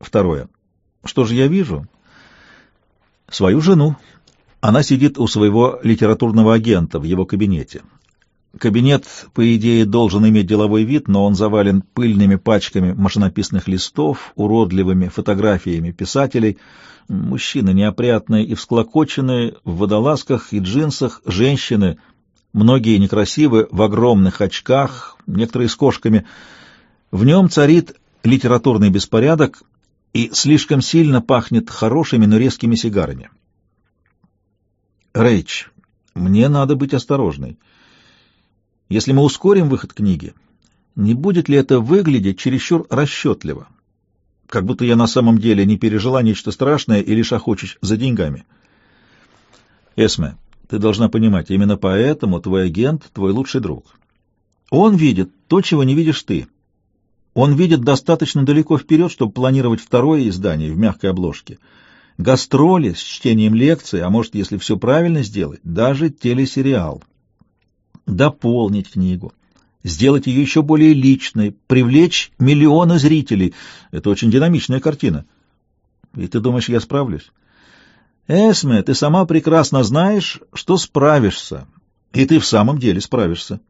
Второе. Что же я вижу? Свою жену. Она сидит у своего литературного агента в его кабинете. Кабинет, по идее, должен иметь деловой вид, но он завален пыльными пачками машинописных листов, уродливыми фотографиями писателей, мужчины неопрятные и всклокоченные, в водолазках и джинсах, женщины, многие некрасивы, в огромных очках, некоторые с кошками. В нем царит литературный беспорядок и слишком сильно пахнет хорошими, но резкими сигарами. Рэйч, мне надо быть осторожной. Если мы ускорим выход книги, не будет ли это выглядеть чересчур расчетливо? Как будто я на самом деле не пережила нечто страшное и лишь охочусь за деньгами. Эсме, ты должна понимать, именно поэтому твой агент — твой лучший друг. Он видит то, чего не видишь ты. Он видит достаточно далеко вперед, чтобы планировать второе издание в мягкой обложке. Гастроли с чтением лекций, а может, если все правильно сделать, даже телесериал дополнить книгу, сделать ее еще более личной, привлечь миллионы зрителей. Это очень динамичная картина. И ты думаешь, я справлюсь? Эсме, ты сама прекрасно знаешь, что справишься. И ты в самом деле справишься.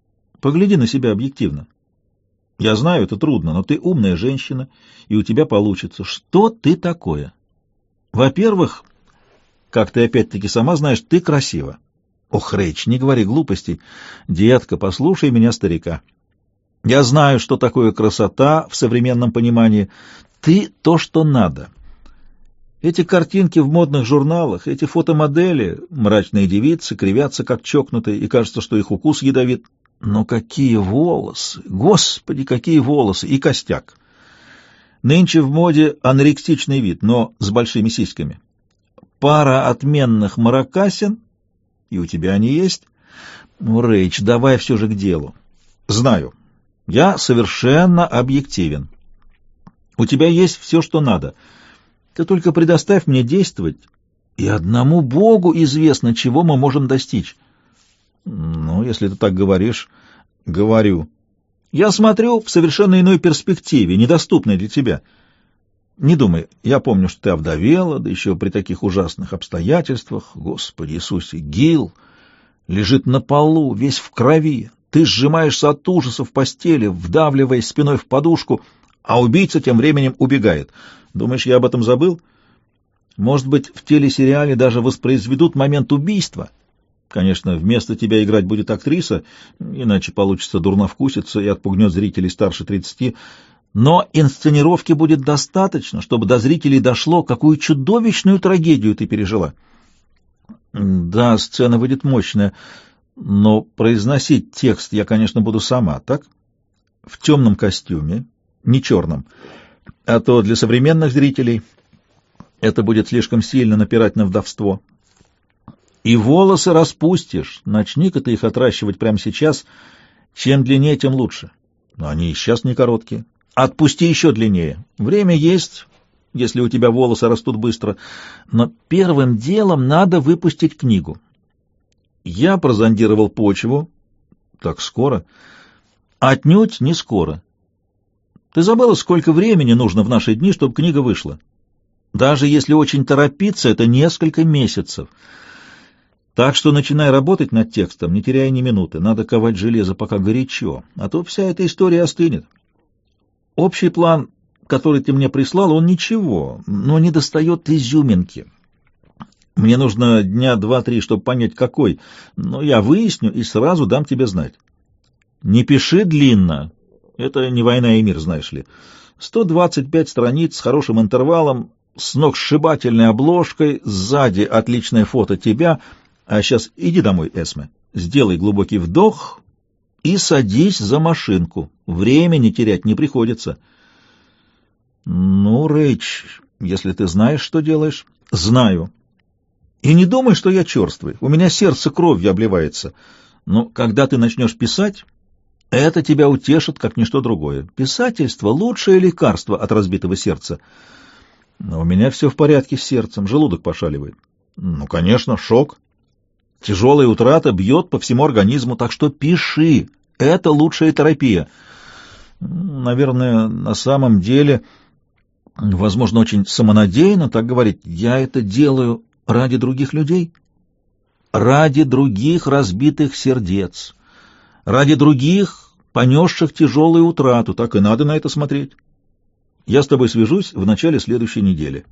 Погляди на себя объективно. Я знаю, это трудно, но ты умная женщина, и у тебя получится. Что ты такое? Во-первых, как ты опять-таки сама знаешь, ты красива. Ох, Рэйч, не говори глупостей. Детка, послушай меня, старика. Я знаю, что такое красота в современном понимании. Ты то, что надо. Эти картинки в модных журналах, эти фотомодели, мрачные девицы, кривятся как чокнутые, и кажется, что их укус ядовит. Но какие волосы! Господи, какие волосы! И костяк! Нынче в моде анорексичный вид, но с большими сиськами. Пара отменных маракасин и у тебя они есть? Ну, Рэйч, давай все же к делу. Знаю. Я совершенно объективен. У тебя есть все, что надо. Ты только предоставь мне действовать, и одному Богу известно, чего мы можем достичь. Ну, если ты так говоришь, говорю. Я смотрю в совершенно иной перспективе, недоступной для тебя. Не думай, я помню, что ты овдовела, да еще при таких ужасных обстоятельствах. Господи Иисусе, Гил лежит на полу, весь в крови. Ты сжимаешься от ужаса в постели, вдавливаясь спиной в подушку, а убийца тем временем убегает. Думаешь, я об этом забыл? Может быть, в телесериале даже воспроизведут момент убийства? Конечно, вместо тебя играть будет актриса, иначе получится дурновкуситься и отпугнет зрителей старше тридцати, но инсценировки будет достаточно, чтобы до зрителей дошло, какую чудовищную трагедию ты пережила. Да, сцена выйдет мощная, но произносить текст я, конечно, буду сама, так? В темном костюме, не черном. А то для современных зрителей это будет слишком сильно напирать на вдовство. И волосы распустишь. Начни-ка ты их отращивать прямо сейчас. Чем длиннее, тем лучше. Но они и сейчас не короткие. Отпусти еще длиннее. Время есть, если у тебя волосы растут быстро. Но первым делом надо выпустить книгу. Я прозондировал почву. Так скоро? Отнюдь не скоро. Ты забыла, сколько времени нужно в наши дни, чтобы книга вышла? Даже если очень торопиться, это несколько месяцев. Так что начинай работать над текстом, не теряя ни минуты. Надо ковать железо, пока горячо, а то вся эта история остынет. Общий план, который ты мне прислал, он ничего, но не достает изюминки. Мне нужно дня два-три, чтобы понять, какой, но я выясню и сразу дам тебе знать. Не пиши длинно, это не война и мир, знаешь ли. 125 страниц с хорошим интервалом, с ног сшибательной обложкой, сзади отличное фото тебя. А сейчас иди домой, Эсме, сделай глубокий вдох и садись за машинку. Времени терять не приходится. Ну, Рэйч, если ты знаешь, что делаешь, знаю. И не думай, что я черствый. У меня сердце кровью обливается. Но когда ты начнешь писать, это тебя утешит, как ничто другое. Писательство — лучшее лекарство от разбитого сердца. Но у меня все в порядке с сердцем, желудок пошаливает. Ну, конечно, шок. Тяжелая утрата бьет по всему организму, так что пиши. Это лучшая терапия. Наверное, на самом деле... Возможно, очень самонадеянно так говорить. Я это делаю ради других людей. Ради других разбитых сердец. Ради других, понесших тяжелую утрату. Так и надо на это смотреть. Я с тобой свяжусь в начале следующей недели.